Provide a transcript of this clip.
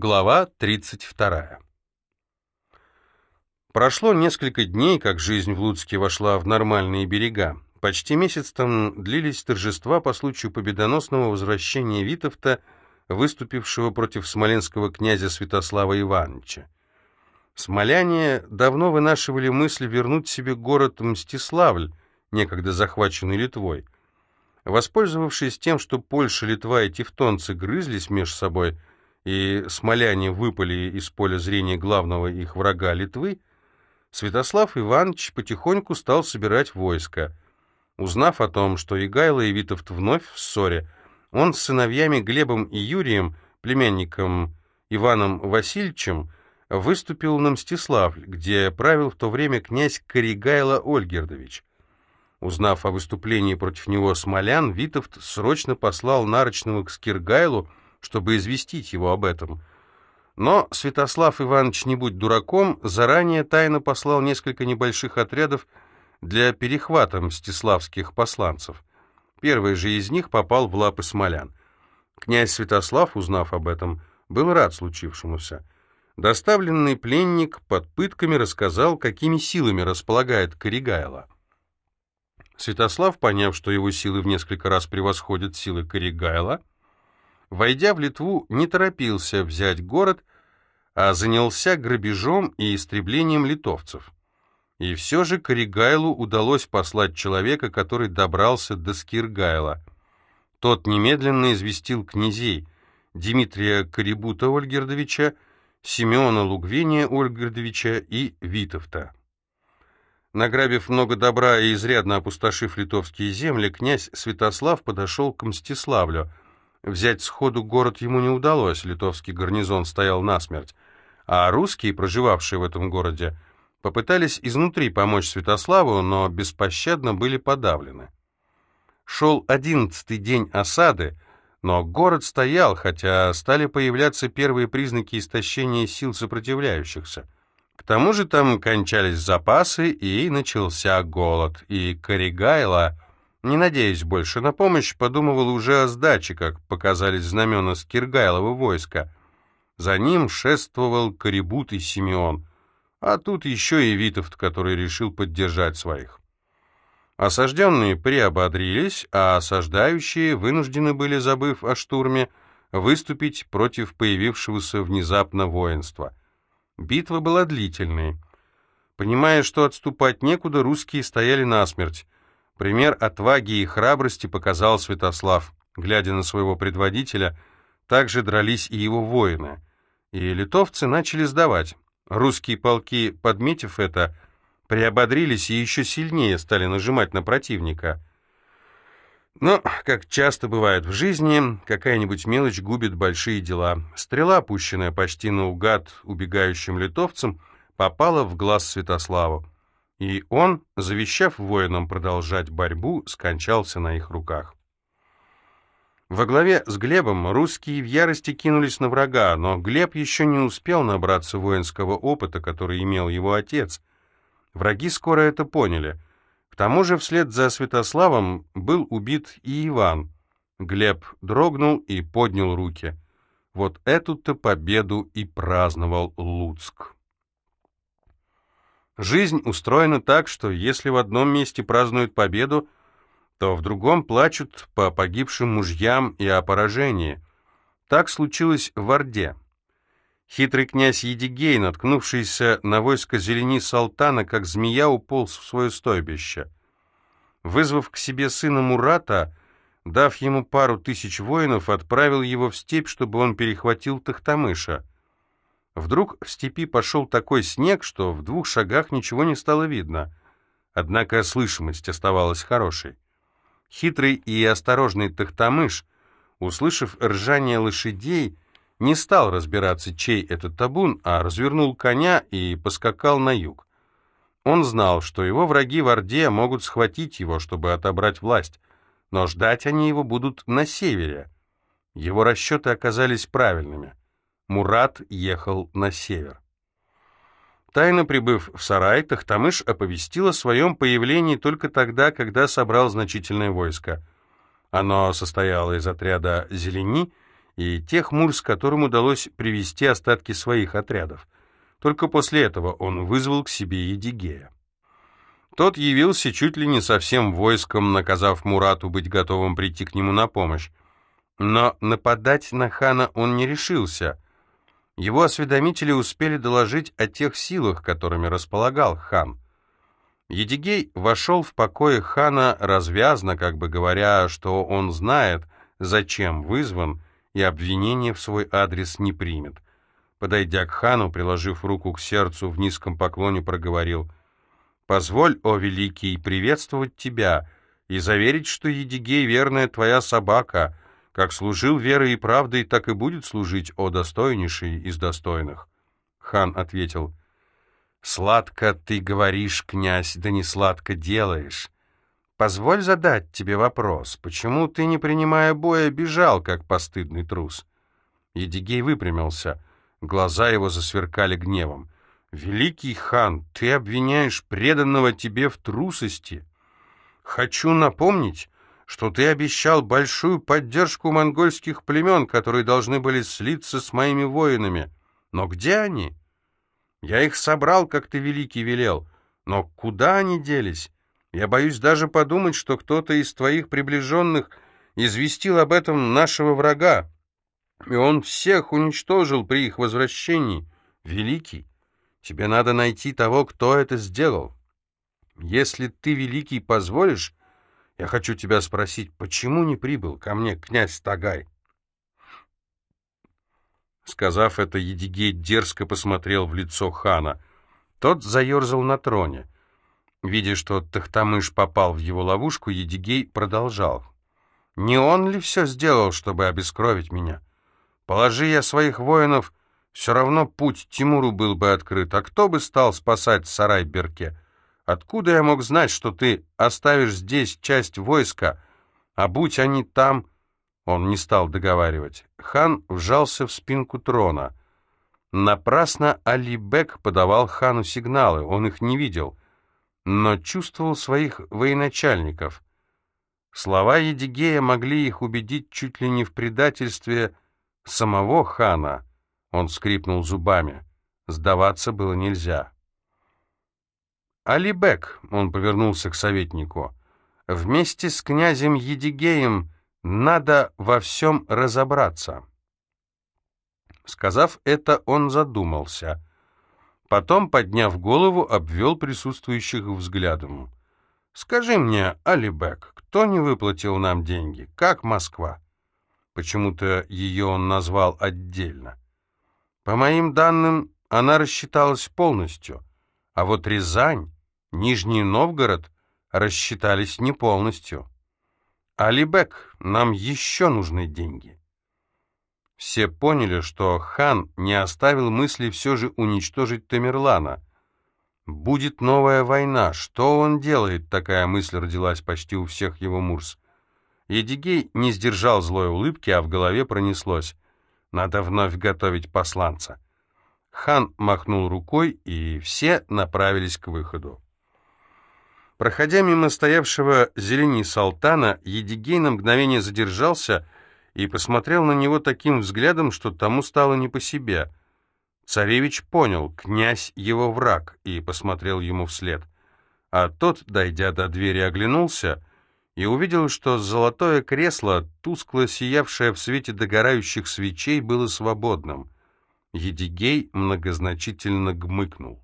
Глава 32. Прошло несколько дней, как жизнь в Луцке вошла в нормальные берега. Почти месяц там длились торжества по случаю победоносного возвращения Витовта, выступившего против смоленского князя Святослава Ивановича. Смоляне давно вынашивали мысль вернуть себе город Мстиславль, некогда захваченный Литвой. Воспользовавшись тем, что Польша, Литва и тевтонцы грызлись между собой, и смоляне выпали из поля зрения главного их врага Литвы, Святослав Иванович потихоньку стал собирать войско. Узнав о том, что Игайло и Витовт вновь в ссоре, он с сыновьями Глебом и Юрием, племянником Иваном Васильевичем, выступил на Мстиславль, где правил в то время князь Коригайло Ольгердович. Узнав о выступлении против него смолян, Витовт срочно послал Нарочного к Скиргайлу, чтобы известить его об этом. Но Святослав Иванович, не будь дураком, заранее тайно послал несколько небольших отрядов для перехвата мстиславских посланцев. Первый же из них попал в лапы смолян. Князь Святослав, узнав об этом, был рад случившемуся. Доставленный пленник под пытками рассказал, какими силами располагает Коригайло. Святослав, поняв, что его силы в несколько раз превосходят силы Коригайла, войдя в Литву, не торопился взять город, а занялся грабежом и истреблением литовцев. И все же Коригайлу удалось послать человека, который добрался до Скиргайла. Тот немедленно известил князей Дмитрия Корибута Ольгердовича, Симеона Лугвения Ольгердовича и Витовта. Награбив много добра и изрядно опустошив литовские земли, князь Святослав подошел к Мстиславлю — Взять сходу город ему не удалось, литовский гарнизон стоял насмерть, а русские, проживавшие в этом городе, попытались изнутри помочь Святославу, но беспощадно были подавлены. Шел одиннадцатый день осады, но город стоял, хотя стали появляться первые признаки истощения сил сопротивляющихся. К тому же там кончались запасы, и начался голод, и Коригайло не надеясь больше на помощь, подумывал уже о сдаче, как показались знамена Скиргайлова войска. За ним шествовал Корибут и Симеон, а тут еще и Витовт, который решил поддержать своих. Осажденные приободрились, а осаждающие вынуждены были, забыв о штурме, выступить против появившегося внезапно воинства. Битва была длительной. Понимая, что отступать некуда, русские стояли насмерть, Пример отваги и храбрости показал Святослав. Глядя на своего предводителя, также дрались и его воины. И литовцы начали сдавать. Русские полки, подметив это, приободрились и еще сильнее стали нажимать на противника. Но, как часто бывает в жизни, какая-нибудь мелочь губит большие дела. Стрела, опущенная почти наугад убегающим литовцам, попала в глаз Святославу и он, завещав воинам продолжать борьбу, скончался на их руках. Во главе с Глебом русские в ярости кинулись на врага, но Глеб еще не успел набраться воинского опыта, который имел его отец. Враги скоро это поняли. К тому же вслед за Святославом был убит и Иван. Глеб дрогнул и поднял руки. Вот эту-то победу и праздновал Луцк. Жизнь устроена так, что если в одном месте празднуют победу, то в другом плачут по погибшим мужьям и о поражении. Так случилось в Орде. Хитрый князь Едигей, наткнувшийся на войско Зелени Салтана, как змея уполз в свое стойбище. Вызвав к себе сына Мурата, дав ему пару тысяч воинов, отправил его в степь, чтобы он перехватил Тахтамыша. Вдруг в степи пошел такой снег, что в двух шагах ничего не стало видно. Однако слышимость оставалась хорошей. Хитрый и осторожный Тахтамыш, услышав ржание лошадей, не стал разбираться, чей это табун, а развернул коня и поскакал на юг. Он знал, что его враги в Орде могут схватить его, чтобы отобрать власть, но ждать они его будут на севере. Его расчеты оказались правильными. Мурат ехал на север. Тайно прибыв в сарай, Тахтамыш оповестил о своем появлении только тогда, когда собрал значительное войско. Оно состояло из отряда «Зелени» и тех Мурс, которым удалось привести остатки своих отрядов. Только после этого он вызвал к себе Едигея. Тот явился чуть ли не со всем войском, наказав Мурату быть готовым прийти к нему на помощь. Но нападать на хана он не решился. Его осведомители успели доложить о тех силах, которыми располагал хан. Едигей вошел в покои хана развязно, как бы говоря, что он знает, зачем вызван, и обвинение в свой адрес не примет. Подойдя к хану, приложив руку к сердцу, в низком поклоне проговорил «Позволь, о великий, приветствовать тебя и заверить, что Едигей — верная твоя собака, как служил верой и правдой, так и будет служить, о достойнейший из достойных». Хан ответил «Сладко ты говоришь, князь, да не сладко делаешь». Позволь задать тебе вопрос. Почему ты, не принимая боя, бежал, как постыдный трус?» Едигей выпрямился. Глаза его засверкали гневом. «Великий хан, ты обвиняешь преданного тебе в трусости. Хочу напомнить, что ты обещал большую поддержку монгольских племен, которые должны были слиться с моими воинами. Но где они? Я их собрал, как ты, великий, велел. Но куда они делись? Я боюсь даже подумать, что кто-то из твоих приближенных известил об этом нашего врага, и он всех уничтожил при их возвращении. Великий, тебе надо найти того, кто это сделал. Если ты, Великий, позволишь, я хочу тебя спросить, почему не прибыл ко мне князь Тагай?» Сказав это, Едигей дерзко посмотрел в лицо хана. Тот заерзал на троне — Видя, что Тахтамыш попал в его ловушку, Едигей продолжал. «Не он ли все сделал, чтобы обескровить меня? Положи я своих воинов, все равно путь Тимуру был бы открыт, а кто бы стал спасать Сарай-Берке? Откуда я мог знать, что ты оставишь здесь часть войска, а будь они там...» Он не стал договаривать. Хан вжался в спинку трона. Напрасно Алибек подавал хану сигналы, он их не видел — но чувствовал своих военачальников. Слова Едигея могли их убедить чуть ли не в предательстве самого хана. Он скрипнул зубами. Сдаваться было нельзя. «Алибек», — он повернулся к советнику, — «вместе с князем Едигеем надо во всем разобраться». Сказав это, он задумался — Потом, подняв голову, обвел присутствующих взглядом. «Скажи мне, Алибек, кто не выплатил нам деньги? Как Москва?» Почему-то ее он назвал отдельно. По моим данным, она рассчиталась полностью, а вот Рязань, Нижний Новгород рассчитались не полностью. Алибек, нам еще нужны деньги. Все поняли, что хан не оставил мысли все же уничтожить Тамерлана. «Будет новая война. Что он делает?» Такая мысль родилась почти у всех его мурс. Едигей не сдержал злой улыбки, а в голове пронеслось. «Надо вновь готовить посланца». Хан махнул рукой, и все направились к выходу. Проходя мимо стоявшего зелени Салтана, Едигей на мгновение задержался — и посмотрел на него таким взглядом, что тому стало не по себе. Царевич понял, князь его враг, и посмотрел ему вслед. А тот, дойдя до двери, оглянулся и увидел, что золотое кресло, тускло сиявшее в свете догорающих свечей, было свободным. Едигей многозначительно гмыкнул.